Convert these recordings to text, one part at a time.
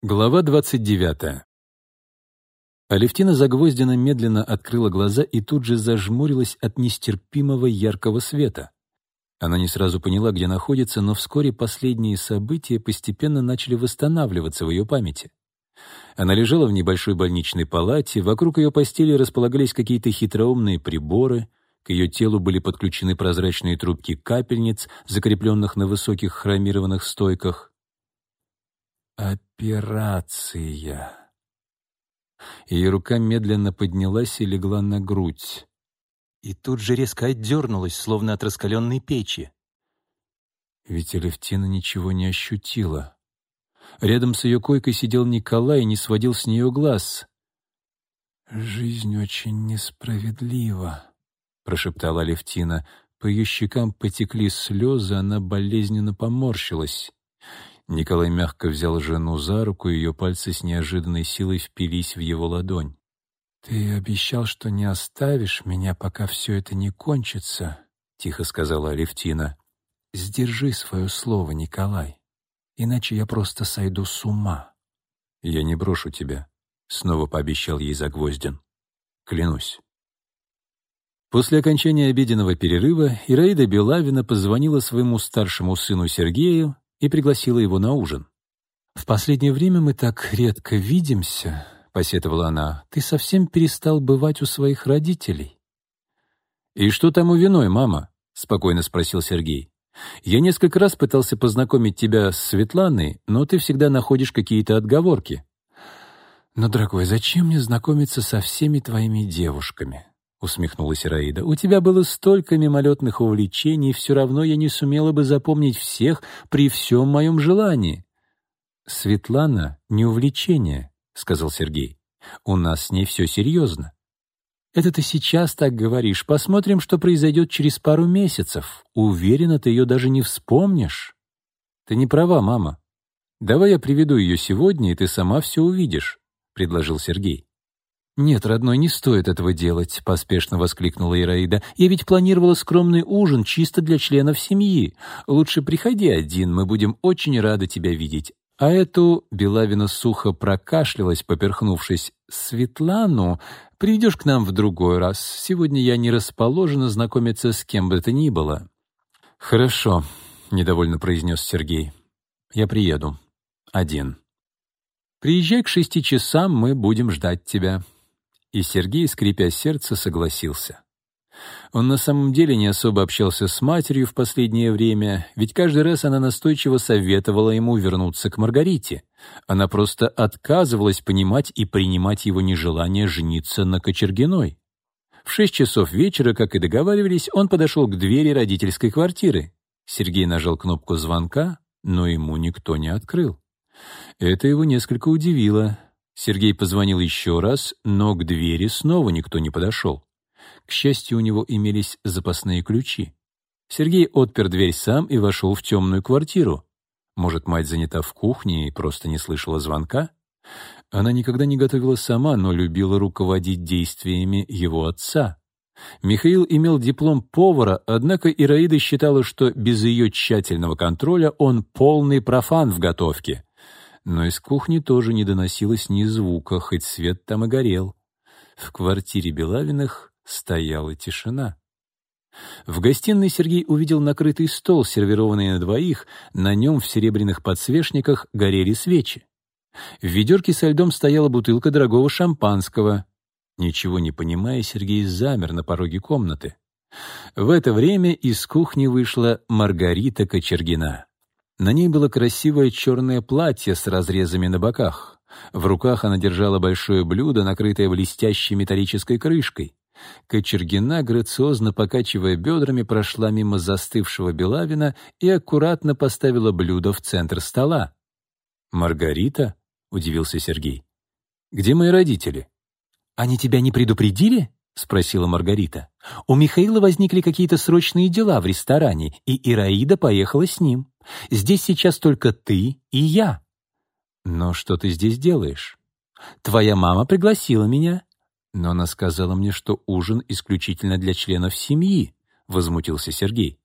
Глава 29. Алевтина Загвоздина медленно открыла глаза и тут же зажмурилась от нестерпимого яркого света. Она не сразу поняла, где находится, но вскоре последние события постепенно начали восстанавливаться в ее памяти. Она лежала в небольшой больничной палате, вокруг ее постели располагались какие-то хитроумные приборы, к ее телу были подключены прозрачные трубки капельниц, закрепленных на высоких хромированных стойках. Операция. Ее рука медленно поднялась и легла на грудь. И тут же резко отдернулась, словно от раскаленной печи. Ведь Алевтина ничего не ощутила. Рядом с ее койкой сидел Николай и не сводил с нее глаз. «Жизнь очень несправедлива», — прошептала Алевтина. По ее щекам потекли слезы, она болезненно поморщилась. Николай мягко взял жену за руку, и ее пальцы с неожиданной силой впились в его ладонь. «Ты обещал, что не оставишь меня, пока все это не кончится», — тихо сказала Алевтина. «Сдержи свое слово, Николай, иначе я просто сойду с ума». «Я не брошу тебя», — снова пообещал ей Загвоздин. «Клянусь». После окончания обеденного перерыва Ираида Белавина позвонила своему старшему сыну Сергею и пригласила его на ужин. «В последнее время мы так редко видимся», — посетовала она. «Ты совсем перестал бывать у своих родителей». «И что там у виной, мама?» — спокойно спросил Сергей. «Я несколько раз пытался познакомить тебя с Светланой, но ты всегда находишь какие-то отговорки». «Но, дорогой, зачем мне знакомиться со всеми твоими девушками? — усмехнулась Раида. «У тебя было столько мимолетных увлечений, все равно я не сумела бы запомнить всех при всем моем желании». «Светлана — не увлечение», — сказал Сергей. «У нас с ней все серьезно». «Это ты сейчас так говоришь. Посмотрим, что произойдет через пару месяцев. Уверена, ты ее даже не вспомнишь». «Ты не права, мама. Давай я приведу ее сегодня, и ты сама все увидишь», — предложил Сергей. «Нет, родной, не стоит этого делать», — поспешно воскликнула Ираида. «Я ведь планировала скромный ужин чисто для членов семьи. Лучше приходи один, мы будем очень рады тебя видеть. А эту, Белавина сухо прокашлялась, поперхнувшись, Светлану, приведешь к нам в другой раз. Сегодня я не расположена знакомиться с кем бы то ни было». «Хорошо», — недовольно произнес Сергей. «Я приеду. Один». «Приезжай к шести часам, мы будем ждать тебя». И Сергей, скрипя сердце, согласился. Он на самом деле не особо общался с матерью в последнее время, ведь каждый раз она настойчиво советовала ему вернуться к Маргарите. Она просто отказывалась понимать и принимать его нежелание жениться на Кочергиной. В шесть часов вечера, как и договаривались, он подошел к двери родительской квартиры. Сергей нажал кнопку звонка, но ему никто не открыл. Это его несколько удивило. Сергей позвонил еще раз, но к двери снова никто не подошел. К счастью, у него имелись запасные ключи. Сергей отпер дверь сам и вошел в темную квартиру. Может, мать занята в кухне и просто не слышала звонка? Она никогда не готовила сама, но любила руководить действиями его отца. Михаил имел диплом повара, однако Ираида считала, что без ее тщательного контроля он полный профан в готовке но из кухни тоже не доносилось ни звука, хоть свет там и горел. В квартире Белавиных стояла тишина. В гостиной Сергей увидел накрытый стол, сервированный на двоих, на нем в серебряных подсвечниках горели свечи. В ведерке со льдом стояла бутылка дорогого шампанского. Ничего не понимая, Сергей замер на пороге комнаты. В это время из кухни вышла Маргарита Кочергина. На ней было красивое черное платье с разрезами на боках. В руках она держала большое блюдо, накрытое блестящей металлической крышкой. Кочергина, грациозно покачивая бедрами, прошла мимо застывшего Белавина и аккуратно поставила блюдо в центр стола. «Маргарита?» — удивился Сергей. «Где мои родители?» «Они тебя не предупредили?» — спросила Маргарита. «У Михаила возникли какие-то срочные дела в ресторане, и Ираида поехала с ним. Здесь сейчас только ты и я. Но что ты здесь делаешь? Твоя мама пригласила меня. Но она сказала мне, что ужин исключительно для членов семьи, возмутился Сергей.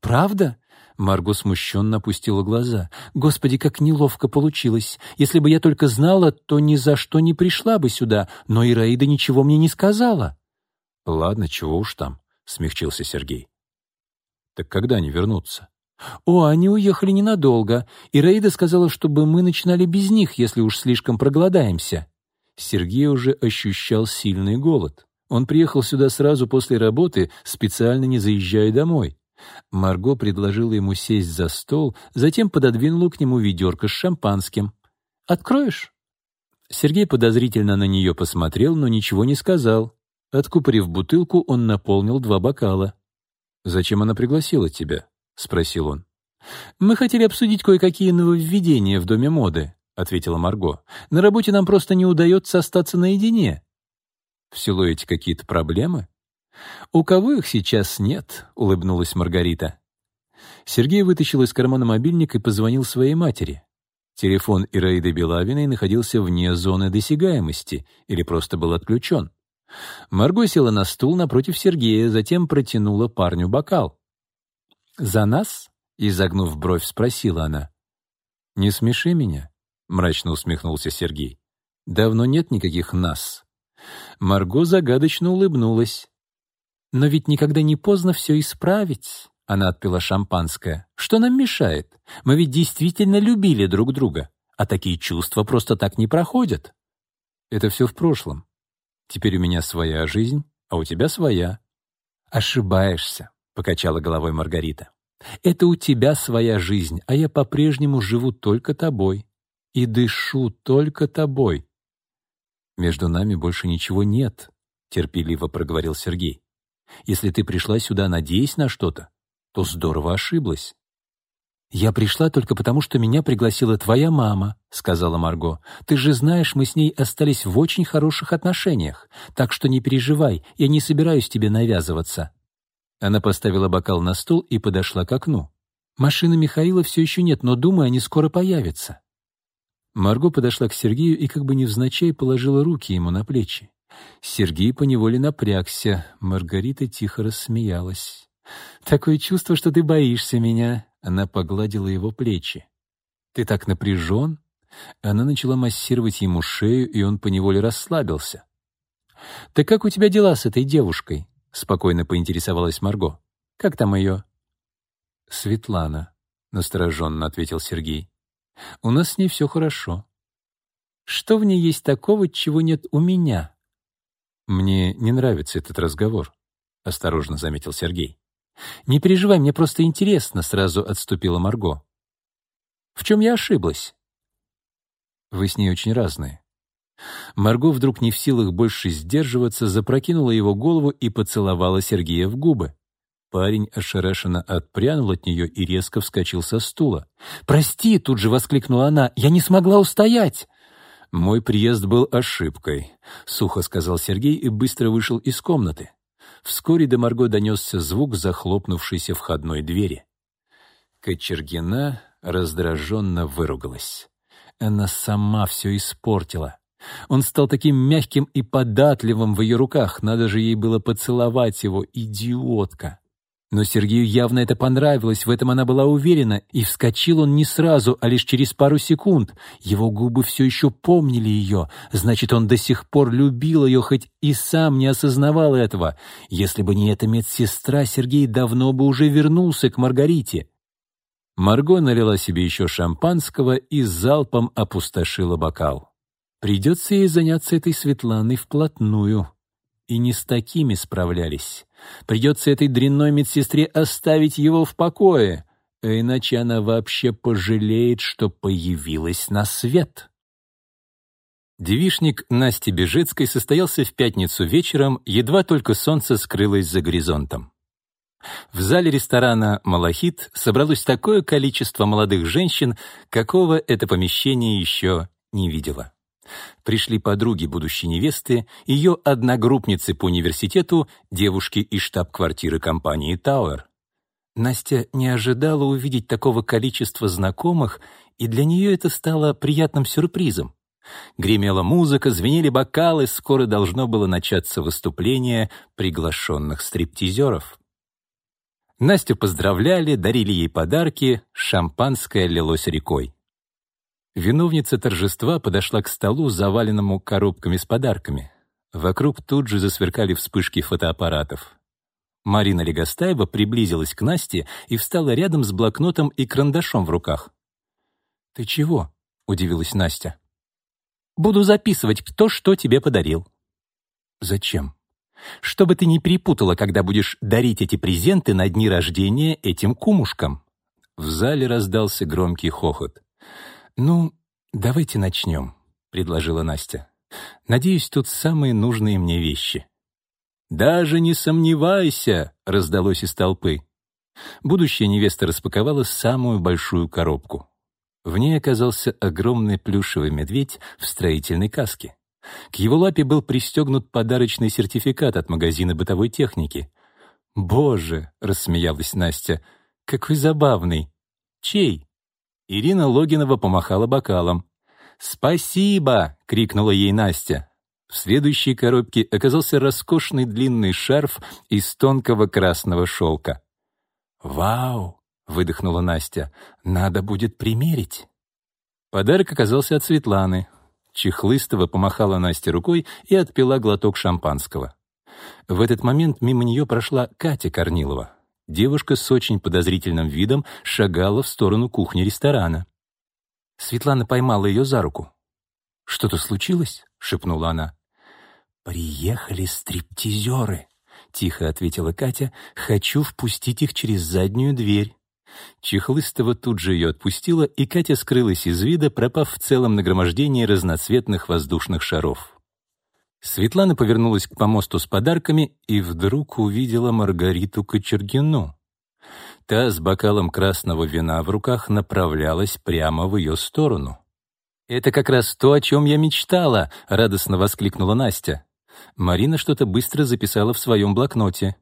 Правда? Марго смущенно опустила глаза. «Господи, как неловко получилось! Если бы я только знала, то ни за что не пришла бы сюда, но Ираида ничего мне не сказала». «Ладно, чего уж там», — смягчился Сергей. «Так когда они вернутся?» «О, они уехали ненадолго. Ираида сказала, чтобы мы начинали без них, если уж слишком проголодаемся». Сергей уже ощущал сильный голод. Он приехал сюда сразу после работы, специально не заезжая домой. Марго предложила ему сесть за стол, затем пододвинула к нему ведерко с шампанским. «Откроешь?» Сергей подозрительно на нее посмотрел, но ничего не сказал. Откупорив бутылку, он наполнил два бокала. «Зачем она пригласила тебя?» — спросил он. «Мы хотели обсудить кое-какие нововведения в Доме моды», — ответила Марго. «На работе нам просто не удается остаться наедине». «В Силуэте какие-то проблемы?» «У кого их сейчас нет?» — улыбнулась Маргарита. Сергей вытащил из кармана мобильник и позвонил своей матери. Телефон Ираиды Белавиной находился вне зоны досягаемости или просто был отключен. Марго села на стул напротив Сергея, затем протянула парню бокал. «За нас?» — изогнув бровь, спросила она. «Не смеши меня», — мрачно усмехнулся Сергей. «Давно нет никаких «нас». Марго загадочно улыбнулась. Но ведь никогда не поздно все исправить. Она отпила шампанское. Что нам мешает? Мы ведь действительно любили друг друга. А такие чувства просто так не проходят. Это все в прошлом. Теперь у меня своя жизнь, а у тебя своя. Ошибаешься, покачала головой Маргарита. Это у тебя своя жизнь, а я по-прежнему живу только тобой и дышу только тобой. Между нами больше ничего нет, терпеливо проговорил Сергей. Если ты пришла сюда, надеясь на что-то, то здорово ошиблась». «Я пришла только потому, что меня пригласила твоя мама», — сказала Марго. «Ты же знаешь, мы с ней остались в очень хороших отношениях, так что не переживай, я не собираюсь тебе навязываться». Она поставила бокал на стол и подошла к окну. «Машины Михаила все еще нет, но, думаю, они скоро появятся». Марго подошла к Сергею и как бы невзначай положила руки ему на плечи. Сергей поневоле напрягся. Маргарита тихо рассмеялась. «Такое чувство, что ты боишься меня». Она погладила его плечи. «Ты так напряжен?» Она начала массировать ему шею, и он поневоле расслабился. «Так как у тебя дела с этой девушкой?» — спокойно поинтересовалась Марго. «Как там ее?» «Светлана», — настороженно ответил Сергей. «У нас с ней все хорошо». «Что в ней есть такого, чего нет у меня?» «Мне не нравится этот разговор», — осторожно заметил Сергей. «Не переживай, мне просто интересно», — сразу отступила Марго. «В чем я ошиблась?» «Вы с ней очень разные». Марго вдруг не в силах больше сдерживаться, запрокинула его голову и поцеловала Сергея в губы. Парень ошарашенно отпрянул от нее и резко вскочил со стула. «Прости!» — тут же воскликнула она. «Я не смогла устоять!» «Мой приезд был ошибкой», — сухо сказал Сергей и быстро вышел из комнаты. Вскоре до Марго донесся звук захлопнувшейся входной двери. Кочергина раздраженно выругалась. Она сама все испортила. Он стал таким мягким и податливым в ее руках, надо же ей было поцеловать его, идиотка. Но Сергею явно это понравилось, в этом она была уверена, и вскочил он не сразу, а лишь через пару секунд. Его губы все еще помнили ее, значит, он до сих пор любил ее, хоть и сам не осознавал этого. Если бы не эта медсестра, Сергей давно бы уже вернулся к Маргарите. Марго налила себе еще шампанского и залпом опустошила бокал. Придется ей заняться этой Светланой вплотную. И не с такими справлялись. Придется этой дрянной медсестре оставить его в покое, а иначе она вообще пожалеет, что появилась на свет. Девишник Насти Бежецкой состоялся в пятницу вечером, едва только солнце скрылось за горизонтом. В зале ресторана «Малахит» собралось такое количество молодых женщин, какого это помещение еще не видело. Пришли подруги будущей невесты, ее одногруппницы по университету, девушки из штаб-квартиры компании «Тауэр». Настя не ожидала увидеть такого количества знакомых, и для нее это стало приятным сюрпризом. Гремела музыка, звенели бокалы, скоро должно было начаться выступление приглашенных стриптизеров. Настю поздравляли, дарили ей подарки, шампанское лилось рекой. Виновница торжества подошла к столу, заваленному коробками с подарками. Вокруг тут же засверкали вспышки фотоаппаратов. Марина Легостаева приблизилась к Насте и встала рядом с блокнотом и карандашом в руках. «Ты чего?» — удивилась Настя. «Буду записывать, кто что тебе подарил». «Зачем?» «Чтобы ты не перепутала, когда будешь дарить эти презенты на дни рождения этим кумушкам». В зале раздался громкий хохот. «Ну, давайте начнем», — предложила Настя. «Надеюсь, тут самые нужные мне вещи». «Даже не сомневайся!» — раздалось из толпы. Будущая невеста распаковала самую большую коробку. В ней оказался огромный плюшевый медведь в строительной каске. К его лапе был пристегнут подарочный сертификат от магазина бытовой техники. «Боже!» — рассмеялась Настя. «Какой забавный!» «Чей?» Ирина Логинова помахала бокалом. «Спасибо!» — крикнула ей Настя. В следующей коробке оказался роскошный длинный шарф из тонкого красного шелка. «Вау!» — выдохнула Настя. «Надо будет примерить». Подарок оказался от Светланы. Чехлыстова помахала Насте рукой и отпила глоток шампанского. В этот момент мимо нее прошла Катя Корнилова. Девушка с очень подозрительным видом шагала в сторону кухни ресторана. Светлана поймала ее за руку. «Что-то случилось?» — шепнула она. «Приехали стриптизеры», — тихо ответила Катя. «Хочу впустить их через заднюю дверь». Чехлыстова тут же ее отпустила, и Катя скрылась из вида, пропав в целом нагромождении разноцветных воздушных шаров. Светлана повернулась к помосту с подарками и вдруг увидела Маргариту Кочергину. Та с бокалом красного вина в руках направлялась прямо в ее сторону. «Это как раз то, о чем я мечтала!» — радостно воскликнула Настя. Марина что-то быстро записала в своем блокноте.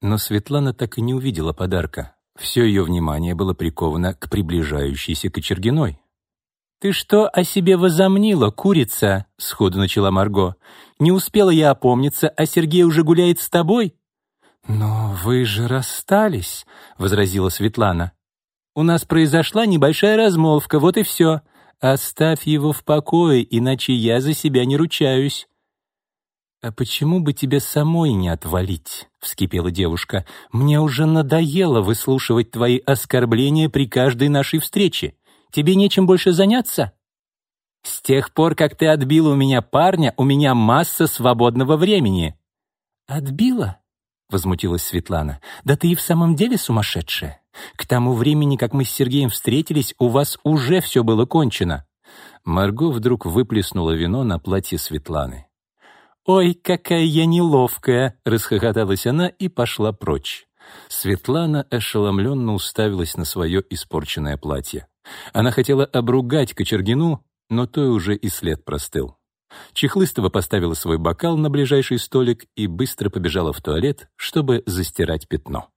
Но Светлана так и не увидела подарка. Все ее внимание было приковано к приближающейся Кочергиной. «Ты что о себе возомнила, курица?» — сходу начала Марго. «Не успела я опомниться, а Сергей уже гуляет с тобой?» «Но вы же расстались», — возразила Светлана. «У нас произошла небольшая размолвка, вот и все. Оставь его в покое, иначе я за себя не ручаюсь». «А почему бы тебе самой не отвалить?» — вскипела девушка. «Мне уже надоело выслушивать твои оскорбления при каждой нашей встрече. Тебе нечем больше заняться?» «С тех пор, как ты отбила у меня парня, у меня масса свободного времени». «Отбила?» — возмутилась Светлана. «Да ты и в самом деле сумасшедшая. К тому времени, как мы с Сергеем встретились, у вас уже все было кончено». Марго вдруг выплеснула вино на платье Светланы. «Ой, какая я неловкая!» — расхохоталась она и пошла прочь. Светлана ошеломленно уставилась на свое испорченное платье. Она хотела обругать Кочергину, но той уже и след простыл. Чехлыстова поставила свой бокал на ближайший столик и быстро побежала в туалет, чтобы застирать пятно.